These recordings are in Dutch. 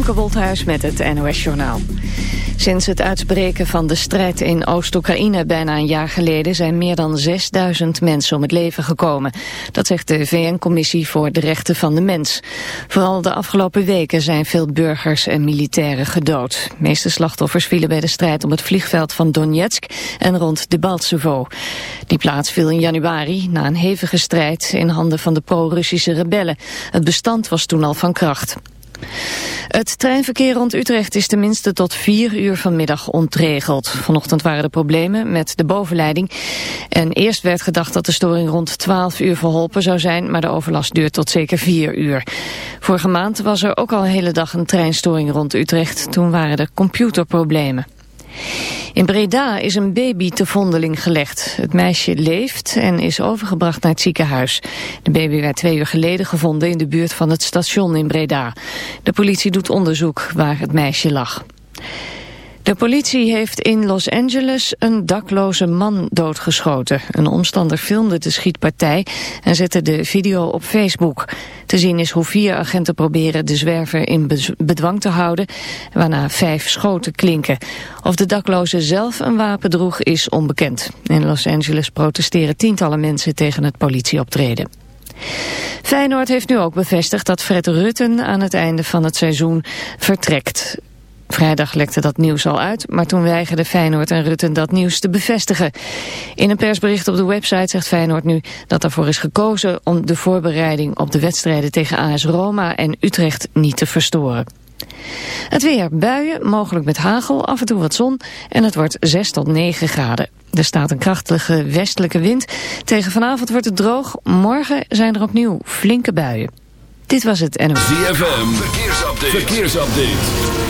Femke Wolthuis met het NOS Journaal. Sinds het uitspreken van de strijd in Oost-Oekraïne bijna een jaar geleden... zijn meer dan 6000 mensen om het leven gekomen. Dat zegt de VN-commissie voor de rechten van de mens. Vooral de afgelopen weken zijn veel burgers en militairen gedood. De meeste slachtoffers vielen bij de strijd om het vliegveld van Donetsk... en rond Debaltsevo. Die plaats viel in januari na een hevige strijd... in handen van de pro-Russische rebellen. Het bestand was toen al van kracht. Het treinverkeer rond Utrecht is tenminste tot vier uur vanmiddag ontregeld. Vanochtend waren er problemen met de bovenleiding. En eerst werd gedacht dat de storing rond 12 uur verholpen zou zijn, maar de overlast duurt tot zeker vier uur. Vorige maand was er ook al een hele dag een treinstoring rond Utrecht. Toen waren er computerproblemen. In Breda is een baby te vondeling gelegd. Het meisje leeft en is overgebracht naar het ziekenhuis. De baby werd twee uur geleden gevonden in de buurt van het station in Breda. De politie doet onderzoek waar het meisje lag. De politie heeft in Los Angeles een dakloze man doodgeschoten. Een omstander filmde de schietpartij en zette de video op Facebook. Te zien is hoe vier agenten proberen de zwerver in bedwang te houden, waarna vijf schoten klinken. Of de dakloze zelf een wapen droeg is onbekend. In Los Angeles protesteren tientallen mensen tegen het politieoptreden. Feyenoord heeft nu ook bevestigd dat Fred Rutten aan het einde van het seizoen vertrekt. Vrijdag lekte dat nieuws al uit, maar toen weigerden Feyenoord en Rutten dat nieuws te bevestigen. In een persbericht op de website zegt Feyenoord nu dat ervoor is gekozen om de voorbereiding op de wedstrijden tegen AS Roma en Utrecht niet te verstoren. Het weer, buien, mogelijk met hagel, af en toe wat zon en het wordt 6 tot 9 graden. Er staat een krachtige westelijke wind. Tegen vanavond wordt het droog, morgen zijn er opnieuw flinke buien. Dit was het NOS. ZFM, verkeersupdate. verkeersupdate.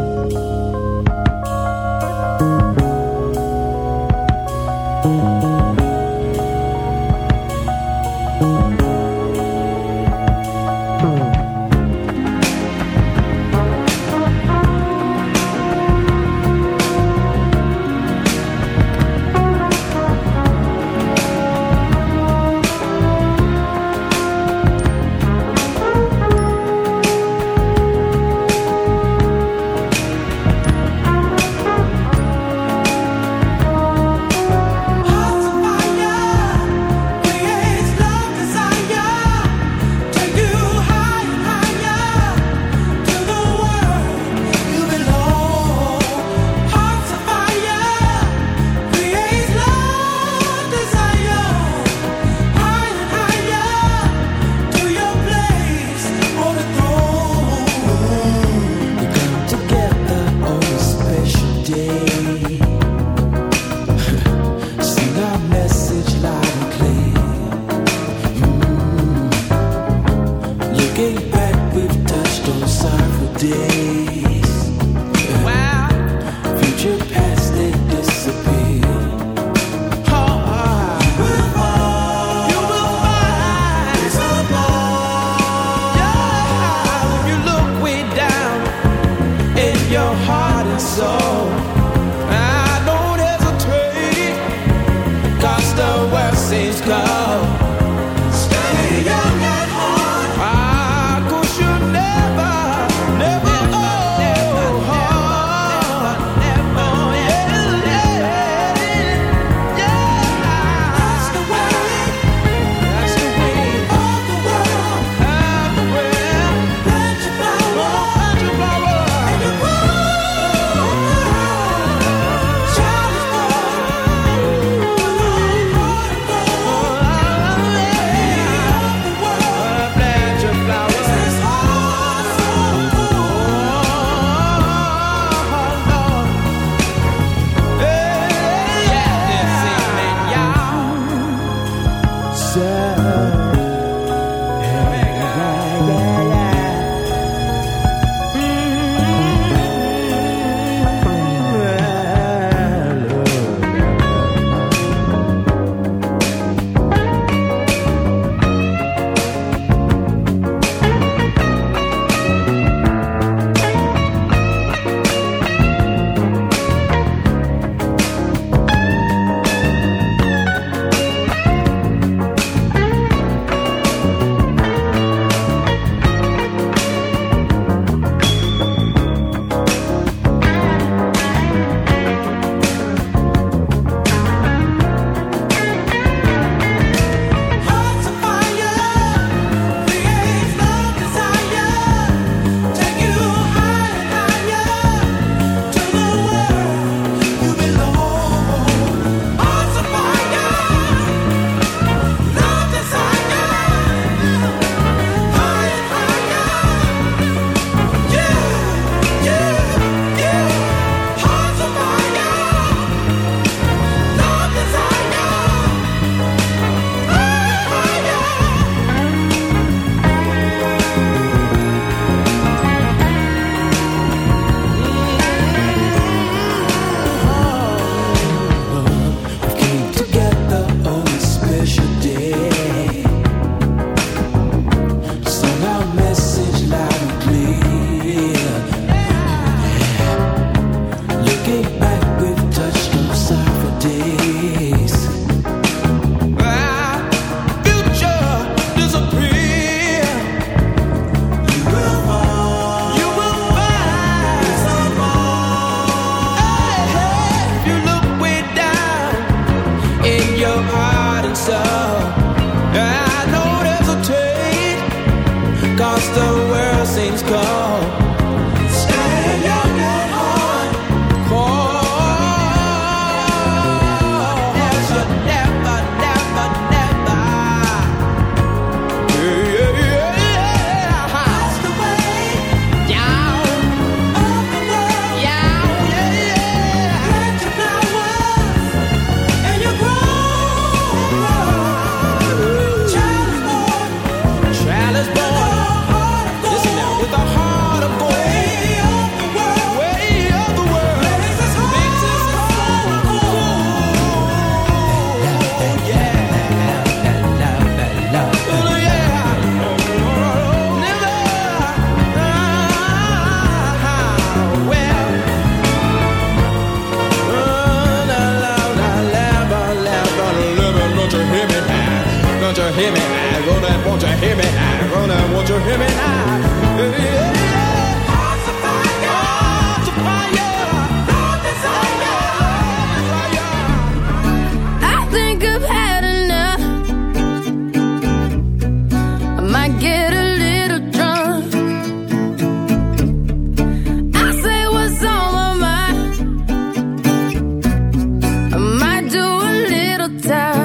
meltdown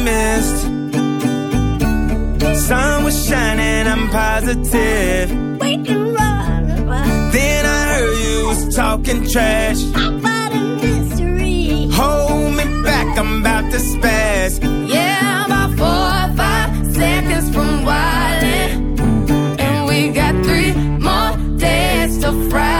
optimist. Sun was shining, I'm positive. We can run. Then I heard you was talking trash. About a mystery. Hold me back, I'm about to spaz. Yeah, I'm about four or five seconds from wildin'. And we got three more days to fry.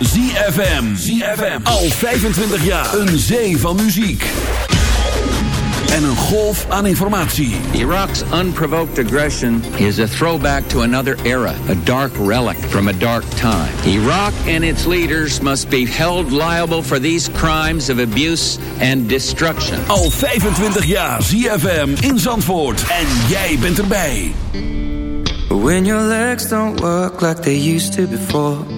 Is ZFM. ZFM. Al 25 jaar. Een zee van muziek. En een golf aan informatie. Iraq's unprovoked aggression is a throwback to another era, a dark relic from a dark time. Iraq and its leaders must be held liable for these crimes of abuse and destruction. Al 25 jaar ZFM in Zandvoort. En jij bent erbij. When your legs don't work like they used to before.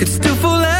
could still fall as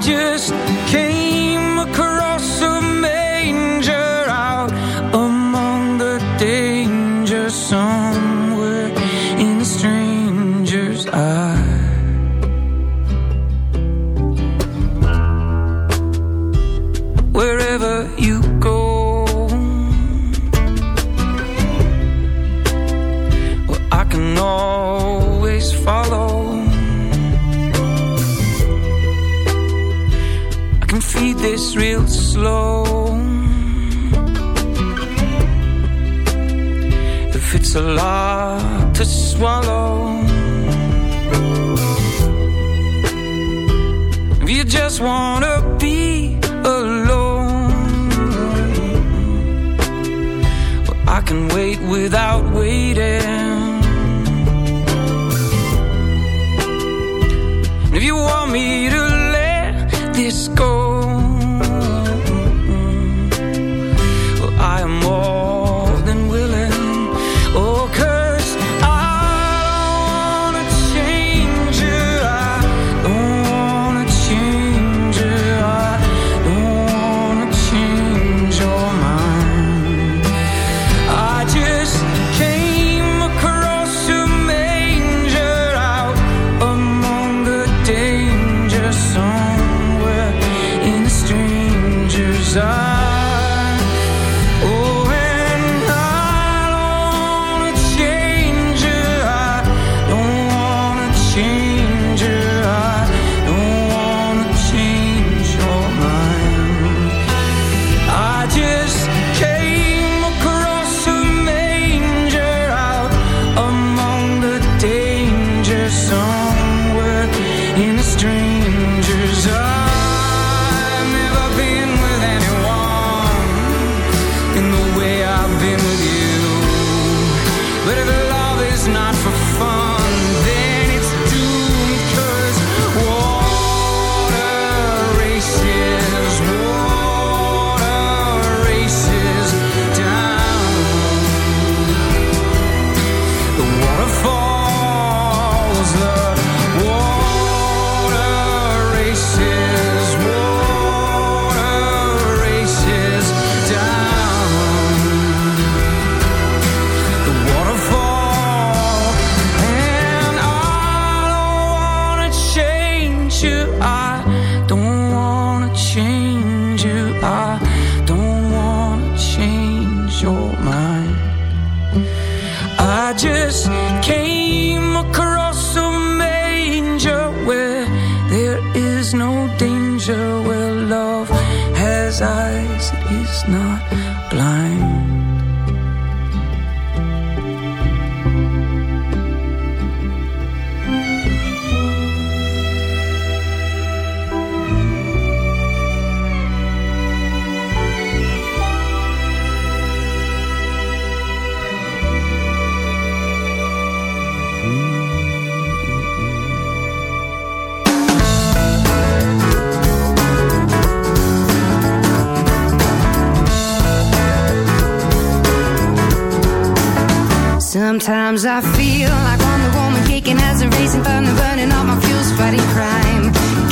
just It's a lot to swallow. If you just wanna be alone well, I can wait without waiting. And If you want me to let this go